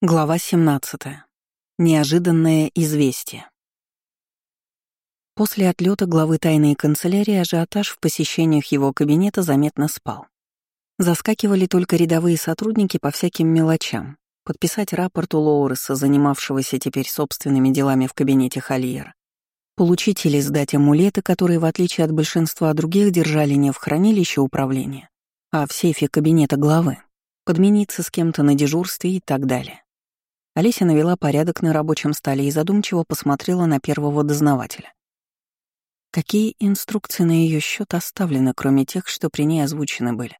Глава 17. Неожиданное известие. После отлета главы тайной канцелярии ажиотаж в посещениях его кабинета заметно спал. Заскакивали только рядовые сотрудники по всяким мелочам, подписать рапорт у Лоуреса, занимавшегося теперь собственными делами в кабинете Хольера, получить или сдать амулеты, которые, в отличие от большинства других, держали не в хранилище управления, а в сейфе кабинета главы, подмениться с кем-то на дежурстве и так далее. Олеся навела порядок на рабочем столе и задумчиво посмотрела на первого дознавателя. Какие инструкции на ее счет оставлены, кроме тех, что при ней озвучены были?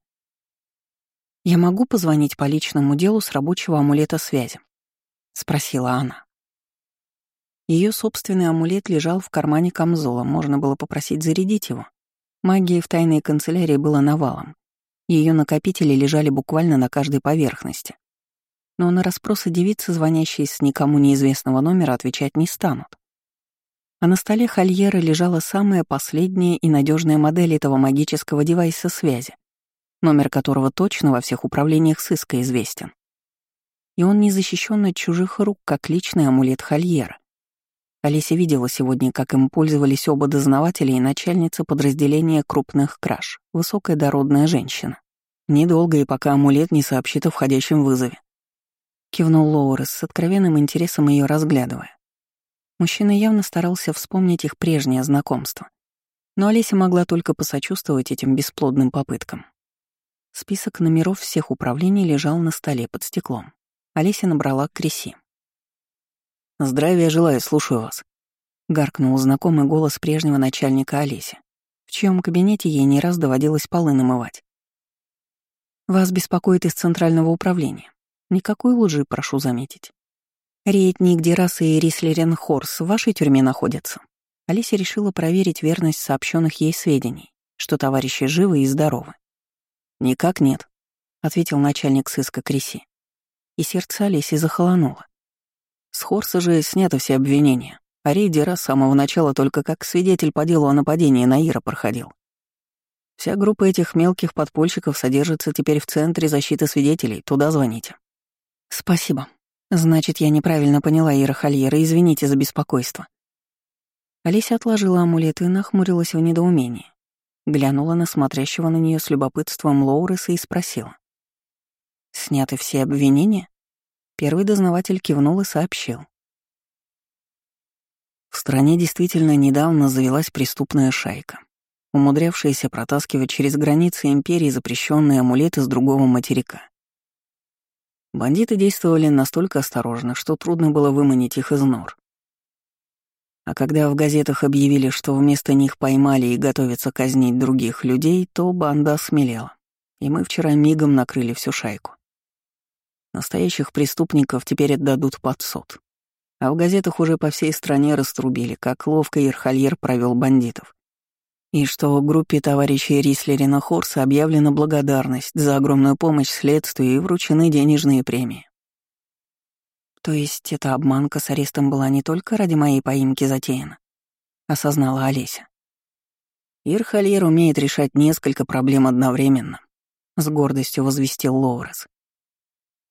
«Я могу позвонить по личному делу с рабочего амулета связи?» — спросила она. Ее собственный амулет лежал в кармане камзола, можно было попросить зарядить его. Магии в тайной канцелярии было навалом. Ее накопители лежали буквально на каждой поверхности но на расспросы девицы, звонящие с никому неизвестного номера, отвечать не станут. А на столе Хольера лежала самая последняя и надежная модель этого магического девайса связи, номер которого точно во всех управлениях сыска известен. И он не защищен от чужих рук, как личный амулет Хольера. Олеся видела сегодня, как им пользовались оба дознавателя и начальница подразделения крупных краж, высокая дородная женщина. Недолго и пока амулет не сообщит о входящем вызове. — кивнул Лоурес с откровенным интересом ее разглядывая. Мужчина явно старался вспомнить их прежнее знакомство. Но Олеся могла только посочувствовать этим бесплодным попыткам. Список номеров всех управлений лежал на столе под стеклом. Олеся набрала Креси. «Здравия желаю, слушаю вас», — гаркнул знакомый голос прежнего начальника Олеси, в чьем кабинете ей не раз доводилось полы намывать. «Вас беспокоит из Центрального управления. Никакой лжи, прошу заметить. Рейтник Дераса и Рислерен Хорс в вашей тюрьме находятся. Алисия решила проверить верность сообщенных ей сведений, что товарищи живы и здоровы. «Никак нет», — ответил начальник сыска Креси. И сердце Алиси захолонуло. С Хорса же сняты все обвинения, а Рей Дерас с самого начала только как свидетель по делу о нападении на Ира проходил. Вся группа этих мелких подпольщиков содержится теперь в Центре защиты свидетелей, туда звоните. «Спасибо. Значит, я неправильно поняла Ира Хольера, извините за беспокойство». Алися отложила амулет и нахмурилась в недоумении. Глянула на смотрящего на нее с любопытством Лоуреса и спросила. «Сняты все обвинения?» Первый дознаватель кивнул и сообщил. В стране действительно недавно завелась преступная шайка, умудрявшаяся протаскивать через границы империи запрещенные амулеты с другого материка. Бандиты действовали настолько осторожно, что трудно было выманить их из нор. А когда в газетах объявили, что вместо них поймали и готовятся казнить других людей, то банда смелела. И мы вчера мигом накрыли всю шайку. Настоящих преступников теперь отдадут под суд. А в газетах уже по всей стране раструбили, как ловко Ирхальер провел бандитов и что группе товарищей Рислерина Хорса объявлена благодарность за огромную помощь следствию и вручены денежные премии. То есть эта обманка с арестом была не только ради моей поимки затеяна, осознала Олеся. Ирхальер умеет решать несколько проблем одновременно, с гордостью возвестил Лоурес.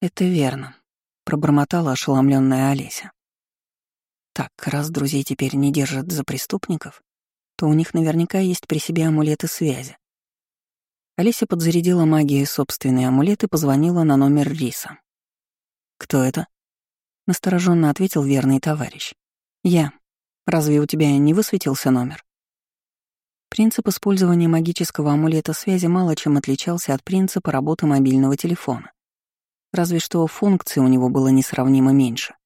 Это верно, пробормотала ошеломленная Олеся. Так, раз друзей теперь не держат за преступников, то у них наверняка есть при себе амулеты связи. Олеся подзарядила магией собственный амулет и позвонила на номер Риса. «Кто это?» — настороженно ответил верный товарищ. «Я. Разве у тебя не высветился номер?» Принцип использования магического амулета связи мало чем отличался от принципа работы мобильного телефона. Разве что функций у него было несравнимо меньше.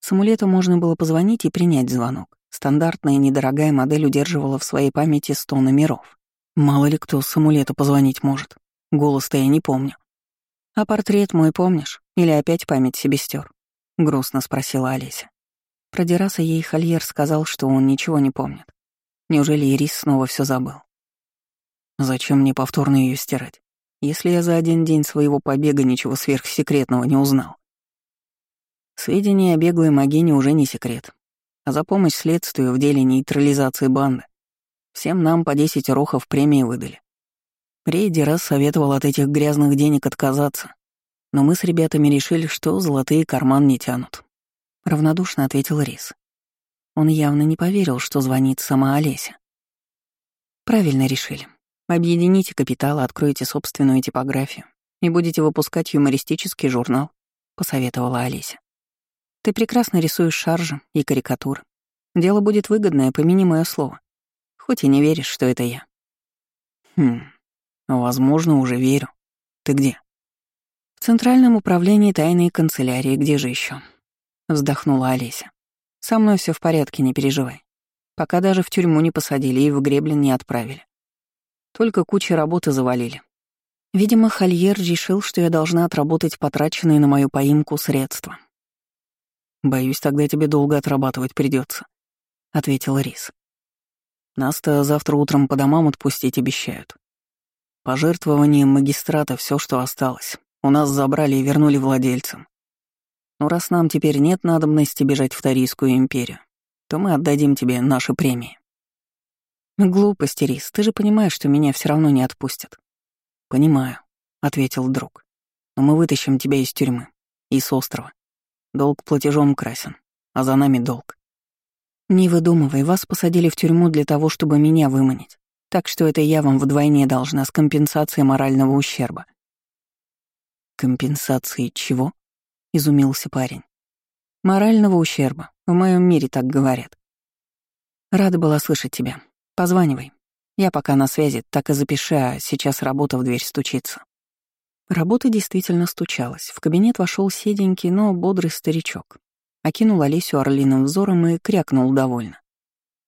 С амулета можно было позвонить и принять звонок. Стандартная недорогая модель удерживала в своей памяти сто номеров. Мало ли кто с амулета позвонить может. Голос-то я не помню. «А портрет мой помнишь? Или опять память себе стер? грустно спросила Олеся. Про Дераса ей Хольер сказал, что он ничего не помнит. Неужели Ирис снова все забыл? Зачем мне повторно ее стирать, если я за один день своего побега ничего сверхсекретного не узнал? Сведения о беглой могине уже не секрет, а за помощь следствию в деле нейтрализации банды. Всем нам по 10 рохов премии выдали. Рейди раз советовал от этих грязных денег отказаться. Но мы с ребятами решили, что золотые карман не тянут. Равнодушно ответил Рис. Он явно не поверил, что звонит сама Олеся. Правильно решили. Объедините капиталы, откроете собственную типографию и будете выпускать юмористический журнал, посоветовала Олеся. Ты прекрасно рисуешь шаржи и карикатуры. Дело будет выгодное, помяни мое слово. Хоть и не веришь, что это я. Хм, возможно, уже верю. Ты где? В Центральном управлении тайной канцелярии, где же еще? Вздохнула Олеся. Со мной все в порядке, не переживай. Пока даже в тюрьму не посадили и в Греблин не отправили. Только куча работы завалили. Видимо, Хольер решил, что я должна отработать потраченные на мою поимку средства. «Боюсь, тогда тебе долго отрабатывать придется, ответил Рис. «Нас-то завтра утром по домам отпустить обещают. Пожертвованием магистрата все, что осталось, у нас забрали и вернули владельцам. Но раз нам теперь нет надобности бежать в Тарийскую империю, то мы отдадим тебе наши премии». «Глупости, Рис, ты же понимаешь, что меня все равно не отпустят». «Понимаю», — ответил друг. «Но мы вытащим тебя из тюрьмы и с острова. Долг платежом красен, а за нами долг. Не выдумывай, вас посадили в тюрьму для того, чтобы меня выманить. Так что это я вам вдвойне должна с компенсацией морального ущерба. Компенсации чего? Изумился парень. Морального ущерба. В моем мире так говорят. Рада была слышать тебя. Позванивай. Я пока на связи, так и запиши, а сейчас работа в дверь стучится. Работа действительно стучалась. В кабинет вошел седенький, но бодрый старичок. Окинул Олесю орлиным взором и крякнул довольно.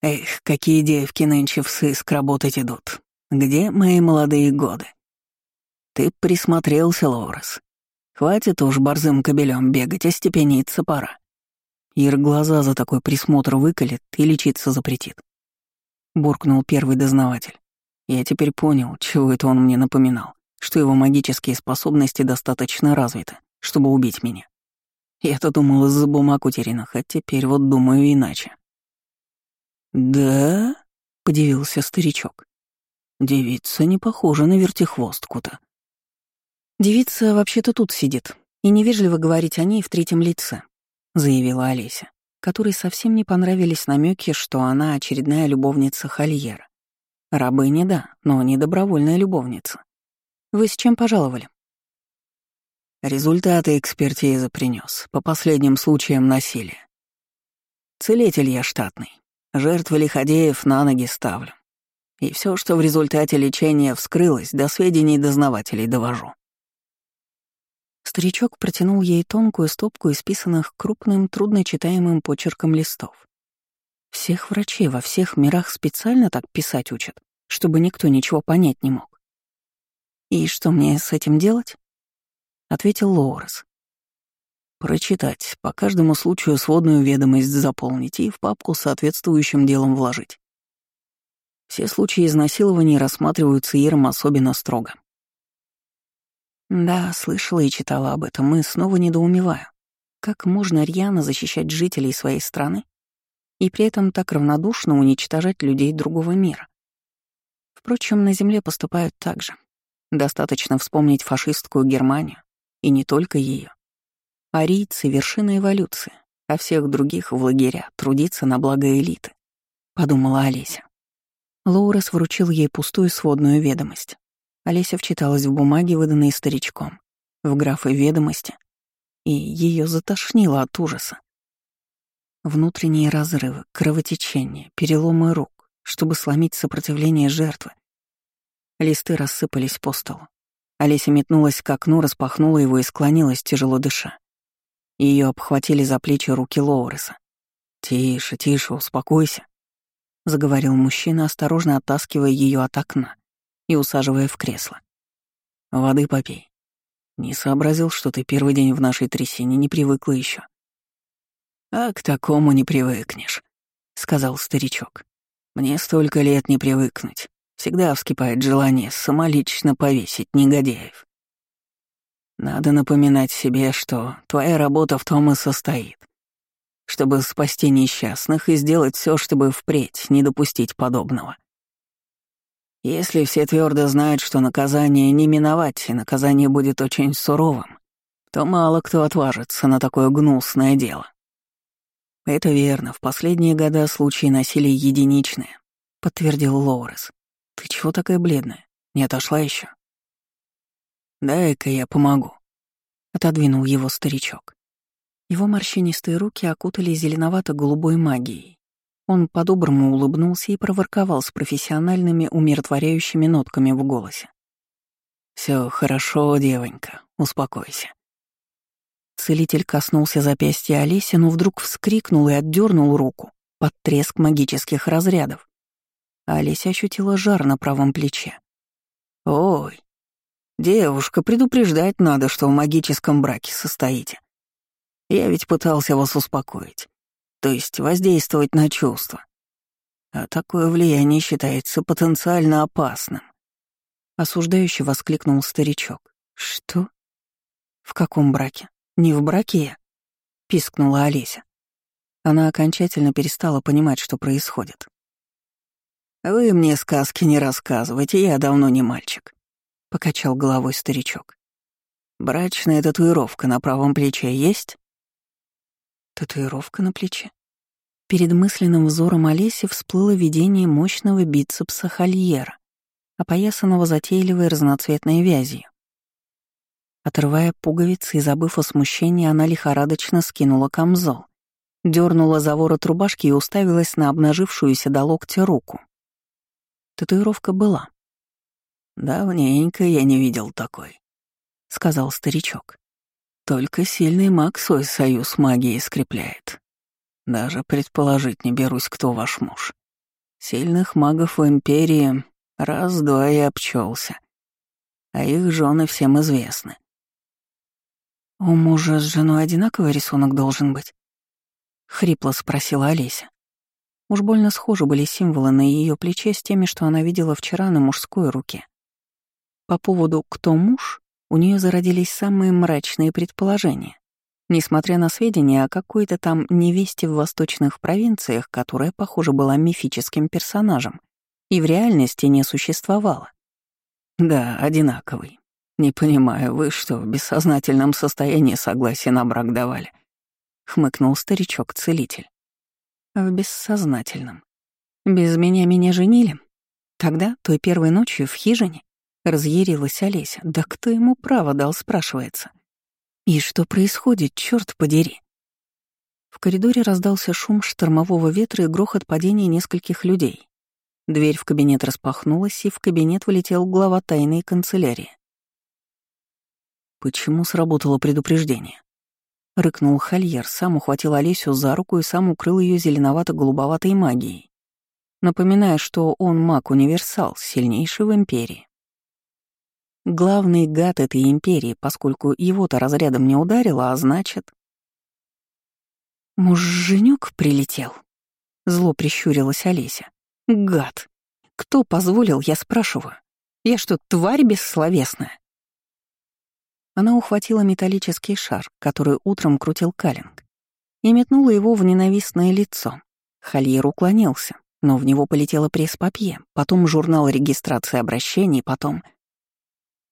«Эх, какие девки нынче в сыск работать идут. Где мои молодые годы?» «Ты присмотрелся, Лорес. Хватит уж борзым кобелем бегать, а степениться пора. Ир глаза за такой присмотр выколет и лечиться запретит». Буркнул первый дознаватель. Я теперь понял, чего это он мне напоминал что его магические способности достаточно развиты, чтобы убить меня. Я-то думал из-за бумаг утерянных, а теперь вот думаю иначе. «Да?» — подивился старичок. «Девица не похожа на вертихвостку-то». «Девица вообще-то тут сидит, и невежливо говорить о ней в третьем лице», — заявила Олеся, которой совсем не понравились намеки, что она очередная любовница Хольера. Рабыня, да, но не добровольная любовница. Вы с чем пожаловали? Результаты экспертизы принес по последним случаям насилия. Целитель я штатный. Жертвы лиходеев на ноги ставлю. И все, что в результате лечения вскрылось, до сведений дознавателей довожу. Старичок протянул ей тонкую стопку исписанных крупным, трудночитаемым почерком листов. Всех врачей во всех мирах специально так писать учат, чтобы никто ничего понять не мог. «И что мне с этим делать?» — ответил Лоурес. «Прочитать, по каждому случаю сводную ведомость заполнить и в папку с соответствующим делом вложить. Все случаи изнасилований рассматриваются Иром особенно строго. Да, слышала и читала об этом, и снова недоумеваю. Как можно рьяно защищать жителей своей страны и при этом так равнодушно уничтожать людей другого мира? Впрочем, на Земле поступают так же. Достаточно вспомнить фашистскую Германию, и не только ее. Арийцы — вершина эволюции, а всех других в лагеря трудиться на благо элиты, — подумала Олеся. Лоурес вручил ей пустую сводную ведомость. Олеся вчиталась в бумаги, выданные старичком, в графы ведомости, и ее затошнило от ужаса. Внутренние разрывы, кровотечение, переломы рук, чтобы сломить сопротивление жертвы, Листы рассыпались по столу. Олеся метнулась к окну, распахнула его и склонилась, тяжело дыша. Ее обхватили за плечи руки Лоуреса. «Тише, тише, успокойся», — заговорил мужчина, осторожно оттаскивая ее от окна и усаживая в кресло. «Воды попей. Не сообразил, что ты первый день в нашей трясине не привыкла еще. «А к такому не привыкнешь», — сказал старичок. «Мне столько лет не привыкнуть. Всегда вскипает желание самолично повесить негодяев. Надо напоминать себе, что твоя работа в том и состоит, чтобы спасти несчастных и сделать все, чтобы впредь не допустить подобного. Если все твердо знают, что наказание не миновать, и наказание будет очень суровым, то мало кто отважится на такое гнусное дело. Это верно, в последние годы случаи насилия единичные, подтвердил Лоурес. Ты чего такая бледная? Не отошла еще? Дай-ка я помогу. Отодвинул его старичок. Его морщинистые руки окутали зеленовато-голубой магией. Он по-доброму улыбнулся и проворковал с профессиональными умиротворяющими нотками в голосе. Все хорошо, девонька, успокойся. Целитель коснулся запястья Олеси, но вдруг вскрикнул и отдернул руку под треск магических разрядов. А Олеся ощутила жар на правом плече. «Ой, девушка, предупреждать надо, что в магическом браке состоите. Я ведь пытался вас успокоить, то есть воздействовать на чувства. А такое влияние считается потенциально опасным». Осуждающе воскликнул старичок. «Что? В каком браке?» «Не в браке я?» — пискнула Олеся. Она окончательно перестала понимать, что происходит. «Вы мне сказки не рассказывайте, я давно не мальчик», — покачал головой старичок. «Брачная татуировка на правом плече есть?» Татуировка на плече. Перед мысленным взором Олеси всплыло видение мощного бицепса Хольера, опоясанного затейливой разноцветной вязью. Отрывая пуговицы и забыв о смущении, она лихорадочно скинула камзол, дернула за ворот рубашки и уставилась на обнажившуюся до локтя руку. Татуировка была. «Давненько я не видел такой», — сказал старичок. «Только сильный маг свой союз магии скрепляет. Даже предположить не берусь, кто ваш муж. Сильных магов в Империи раз-два и обчелся, а их жены всем известны. «У мужа с женой одинаковый рисунок должен быть?» — хрипло спросила Олеся. Уж больно схожи были символы на ее плече с теми, что она видела вчера на мужской руке. По поводу «кто муж» у нее зародились самые мрачные предположения, несмотря на сведения о какой-то там невесте в восточных провинциях, которая, похоже, была мифическим персонажем и в реальности не существовала. «Да, одинаковый», «Не понимаю, вы что, в бессознательном состоянии согласие на брак давали?» — хмыкнул старичок-целитель. «В бессознательном. Без меня меня женили? Тогда, той первой ночью в хижине?» — разъярилась Олеся. «Да кто ему право дал?» — спрашивается. «И что происходит, черт подери?» В коридоре раздался шум штормового ветра и грохот падения нескольких людей. Дверь в кабинет распахнулась, и в кабинет влетел глава тайной канцелярии. Почему сработало предупреждение? Рыкнул Хольер, сам ухватил Олесю за руку и сам укрыл ее зеленовато-голубоватой магией, напоминая, что он маг-универсал, сильнейший в Империи. Главный гад этой Империи, поскольку его-то разрядом не ударило, а значит... «Муж-женёк прилетел?» — зло прищурилась Олеся. «Гад! Кто позволил, я спрашиваю? Я что, тварь бессловесная?» Она ухватила металлический шар, который утром крутил Калинг, и метнула его в ненавистное лицо. Хольер уклонился, но в него полетело пресс-папье, потом журнал регистрации обращений, потом...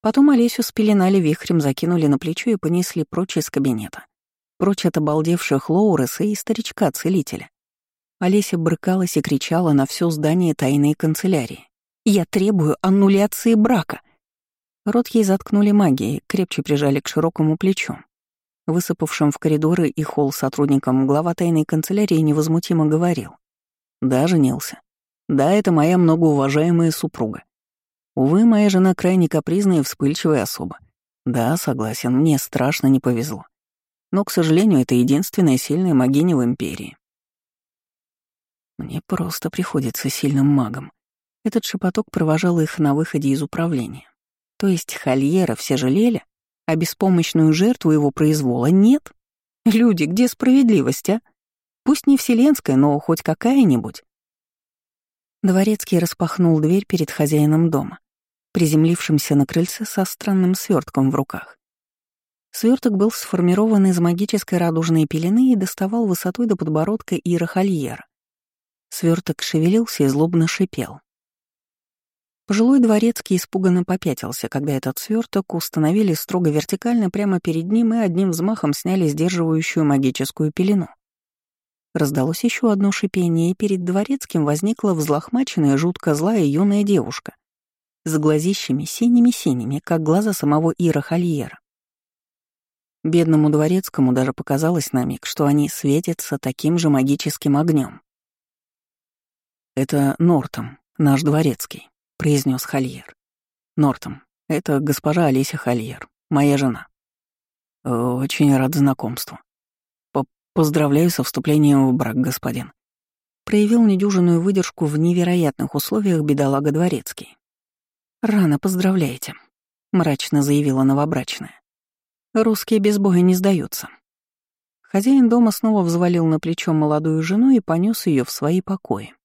Потом Олесю спеленали вихрем, закинули на плечо и понесли прочь из кабинета. Прочь от обалдевших Лоуреса и старичка-целителя. Олеся брыкалась и кричала на все здание тайной канцелярии. «Я требую аннуляции брака!» Рот ей заткнули магией, крепче прижали к широкому плечу. Высыпавшим в коридоры и холл сотрудникам глава тайной канцелярии невозмутимо говорил. «Да, женился. Да, это моя многоуважаемая супруга. Увы, моя жена крайне капризная и вспыльчивая особа. Да, согласен, мне страшно не повезло. Но, к сожалению, это единственная сильная магиня в Империи. Мне просто приходится сильным магом. Этот шепоток провожал их на выходе из управления. То есть Хольера все жалели, а беспомощную жертву его произвола нет? Люди, где справедливость, а? Пусть не вселенская, но хоть какая-нибудь. Дворецкий распахнул дверь перед хозяином дома, приземлившимся на крыльце со странным свертком в руках. Сверток был сформирован из магической радужной пелены и доставал высотой до подбородка Ира Хольера. Сверток шевелился и злобно шипел. Пожилой дворецкий испуганно попятился, когда этот сверток установили строго вертикально прямо перед ним и одним взмахом сняли сдерживающую магическую пелену. Раздалось еще одно шипение, и перед дворецким возникла взлохмаченная, жутко злая юная девушка с глазищами синими-синими, как глаза самого Ира Хольера. Бедному дворецкому даже показалось на миг, что они светятся таким же магическим огнем. «Это Нортом, наш дворецкий», — произнес Хольер. «Нортом, это госпожа Олеся Хольер, моя жена. Очень рад знакомству. П Поздравляю со вступлением в брак, господин». Проявил недюжинную выдержку в невероятных условиях бедолага дворецкий. «Рано поздравляете», — мрачно заявила новобрачная. «Русские без боя не сдаются». Хозяин дома снова взвалил на плечо молодую жену и понес ее в свои покои.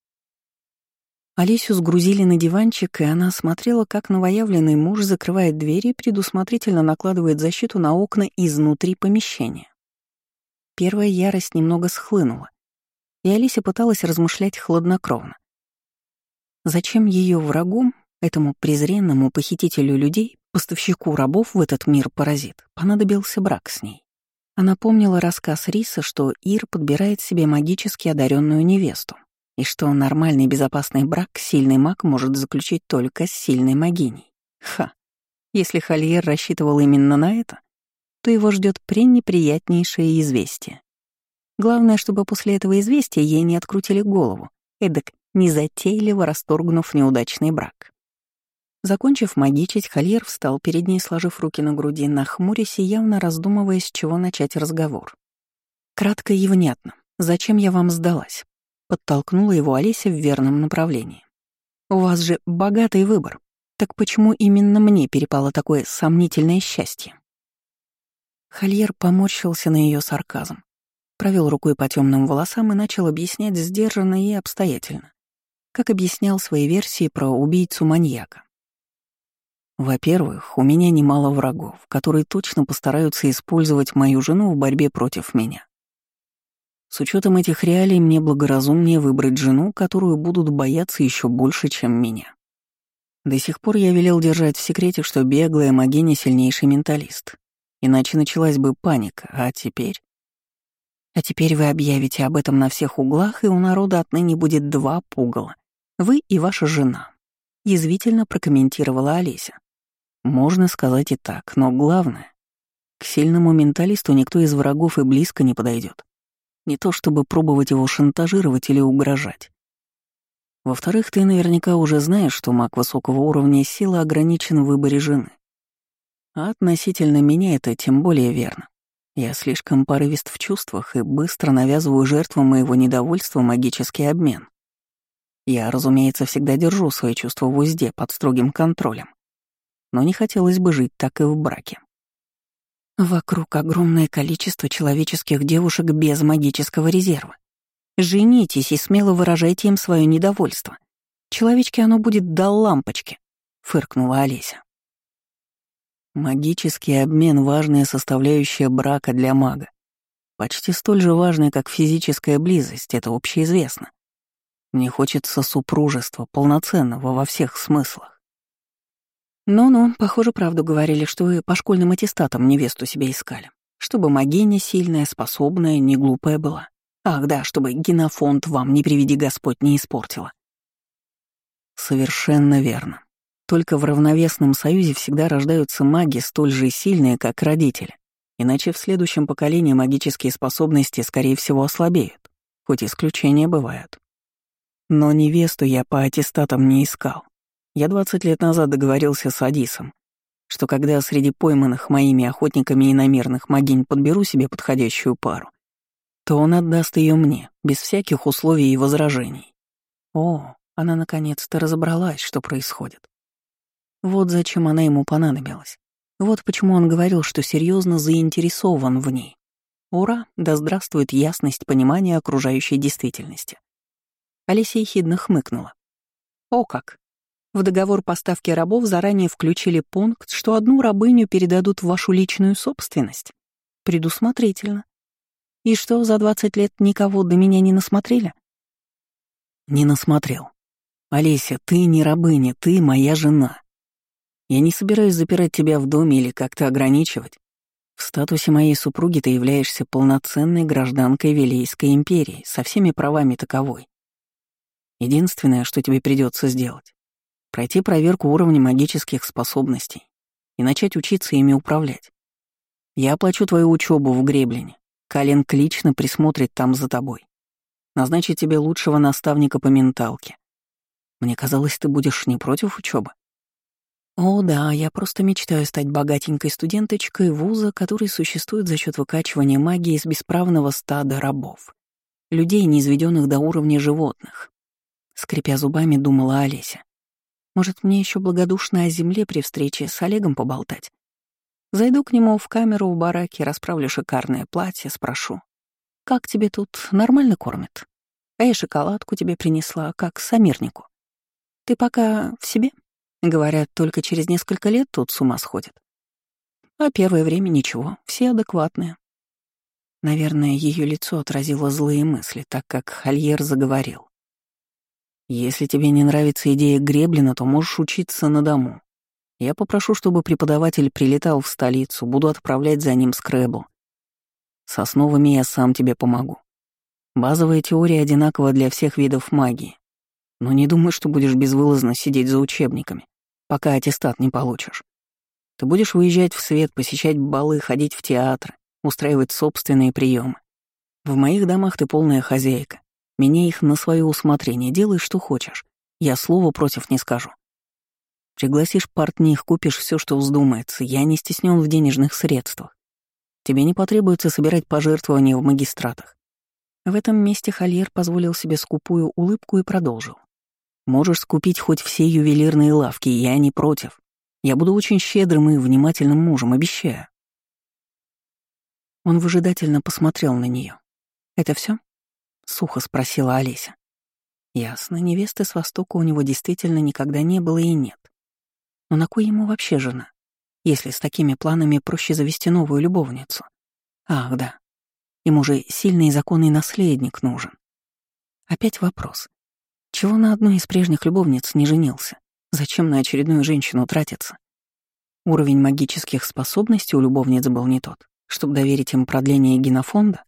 Алисю сгрузили на диванчик, и она смотрела, как новоявленный муж закрывает двери и предусмотрительно накладывает защиту на окна изнутри помещения. Первая ярость немного схлынула, и Алися пыталась размышлять хладнокровно. Зачем ее врагу, этому презренному похитителю людей, поставщику рабов в этот мир-паразит, понадобился брак с ней? Она помнила рассказ Риса, что Ир подбирает себе магически одаренную невесту, и что нормальный безопасный брак сильный маг может заключить только с сильной магиней. Ха. Если Хольер рассчитывал именно на это, то его ждет пренеприятнейшее известие. Главное, чтобы после этого известия ей не открутили голову, эдак незатейливо расторгнув неудачный брак. Закончив магичить, Хольер встал перед ней, сложив руки на груди, нахмурясь и явно раздумывая, с чего начать разговор. Кратко и внятно. «Зачем я вам сдалась?» Подтолкнула его Олеся в верном направлении. «У вас же богатый выбор. Так почему именно мне перепало такое сомнительное счастье?» Хольер поморщился на ее сарказм, провел рукой по темным волосам и начал объяснять сдержанно и обстоятельно, как объяснял свои версии про убийцу-маньяка. Во-первых, у меня немало врагов, которые точно постараются использовать мою жену в борьбе против меня. С учетом этих реалий мне благоразумнее выбрать жену, которую будут бояться еще больше, чем меня. До сих пор я велел держать в секрете, что беглая Магини сильнейший менталист. Иначе началась бы паника, а теперь... А теперь вы объявите об этом на всех углах, и у народа отныне будет два пугала. Вы и ваша жена. Язвительно прокомментировала Олеся. Можно сказать и так, но главное, к сильному менталисту никто из врагов и близко не подойдет. Не то чтобы пробовать его шантажировать или угрожать. Во-вторых, ты наверняка уже знаешь, что маг высокого уровня силы ограничен в выборе жены. А относительно меня это тем более верно. Я слишком порывист в чувствах и быстро навязываю жертвам моего недовольства магический обмен. Я, разумеется, всегда держу свои чувства в узде под строгим контролем. Но не хотелось бы жить так и в браке. Вокруг огромное количество человеческих девушек без магического резерва. Женитесь и смело выражайте им свое недовольство. Человечке оно будет до лампочки, фыркнула Олеся. Магический обмен — важная составляющая брака для мага. Почти столь же важная, как физическая близость, это общеизвестно. Мне хочется супружества, полноценного во всех смыслах. «Ну-ну, похоже, правду говорили, что вы по школьным аттестатам невесту себе искали. Чтобы магиня сильная, способная, не глупая была. Ах да, чтобы генофонд вам, не приведи Господь, не испортила». Совершенно верно. Только в равновесном союзе всегда рождаются маги столь же сильные, как родители. Иначе в следующем поколении магические способности, скорее всего, ослабеют, хоть исключения бывают. Но невесту я по аттестатам не искал. Я 20 лет назад договорился с Адисом, что когда среди пойманных моими охотниками и намерных могинь подберу себе подходящую пару, то он отдаст ее мне, без всяких условий и возражений. О, она наконец-то разобралась, что происходит. Вот зачем она ему понадобилась. Вот почему он говорил, что серьезно заинтересован в ней. Ура, да здравствует ясность понимания окружающей действительности. Алисия ехидно хмыкнула. О как! В договор поставки рабов заранее включили пункт, что одну рабыню передадут в вашу личную собственность. Предусмотрительно. И что, за 20 лет никого до меня не насмотрели? Не насмотрел. «Олеся, ты не рабыня, ты моя жена. Я не собираюсь запирать тебя в доме или как-то ограничивать. В статусе моей супруги ты являешься полноценной гражданкой Вилейской империи со всеми правами таковой. Единственное, что тебе придется сделать — пройти проверку уровня магических способностей и начать учиться ими управлять. Я оплачу твою учебу в Греблине. Кален лично присмотрит там за тобой. Назначит тебе лучшего наставника по менталке. Мне казалось, ты будешь не против учебы. О да, я просто мечтаю стать богатенькой студенточкой вуза, который существует за счет выкачивания магии из бесправного стада рабов. Людей, не изведенных до уровня животных. Скрипя зубами, думала Олеся. Может, мне еще благодушно о земле при встрече с Олегом поболтать? Зайду к нему в камеру в бараке, расправлю шикарное платье, спрошу. «Как тебе тут? Нормально кормят? А я шоколадку тебе принесла, как самирнику. Ты пока в себе?» Говорят, только через несколько лет тут с ума сходят. А первое время ничего, все адекватные. Наверное, ее лицо отразило злые мысли, так как Хольер заговорил. «Если тебе не нравится идея Греблина, то можешь учиться на дому. Я попрошу, чтобы преподаватель прилетал в столицу, буду отправлять за ним скрэбл. С основами я сам тебе помогу. Базовая теория одинакова для всех видов магии. Но не думай, что будешь безвылазно сидеть за учебниками пока аттестат не получишь. Ты будешь выезжать в свет, посещать балы, ходить в театры, устраивать собственные приемы. В моих домах ты полная хозяйка. Меняй их на свое усмотрение, делай, что хочешь. Я слова против не скажу. Пригласишь портних, купишь все, что вздумается. Я не стеснен в денежных средствах. Тебе не потребуется собирать пожертвования в магистратах. В этом месте Хольер позволил себе скупую улыбку и продолжил. Можешь скупить хоть все ювелирные лавки, я не против. Я буду очень щедрым и внимательным мужем, обещаю. Он выжидательно посмотрел на нее. «Это все? Сухо спросила Олеся. Ясно, невесты с Востока у него действительно никогда не было и нет. Но на кой ему вообще жена, если с такими планами проще завести новую любовницу? Ах, да. Ему же сильный законный наследник нужен. Опять вопрос. Чего на одной из прежних любовниц не женился? Зачем на очередную женщину тратиться? Уровень магических способностей у любовниц был не тот, чтобы доверить им продление генофонда.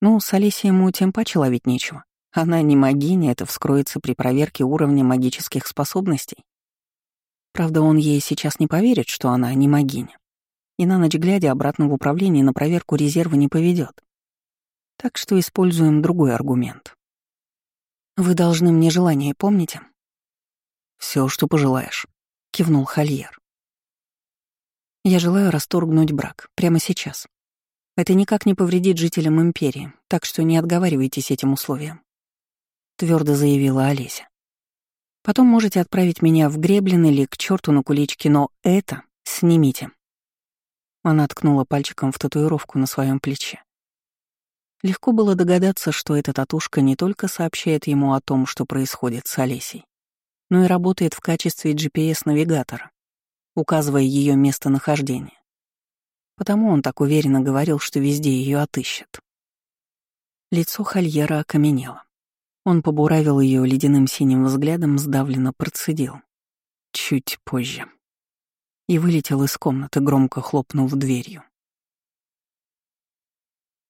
Ну, с Олесей ему тем паче ловить нечего. Она не магиня, это вскроется при проверке уровня магических способностей. Правда, он ей сейчас не поверит, что она не магиня. И на ночь глядя обратно в управление на проверку резерва не поведет. Так что используем другой аргумент. Вы должны мне желание, помните? Все, что пожелаешь, кивнул Хольер. Я желаю расторгнуть брак прямо сейчас. Это никак не повредит жителям империи, так что не отговаривайтесь этим условием. Твердо заявила Олеся. Потом можете отправить меня в Греблин или к черту на куличке, но это снимите. Она ткнула пальчиком в татуировку на своем плече. Легко было догадаться, что эта татушка не только сообщает ему о том, что происходит с Олесей, но и работает в качестве GPS-навигатора, указывая ее местонахождение. Потому он так уверенно говорил, что везде ее отыщет. Лицо Хольера окаменело. Он побуравил ее ледяным синим взглядом, сдавленно процедил. Чуть позже. И вылетел из комнаты, громко хлопнув дверью.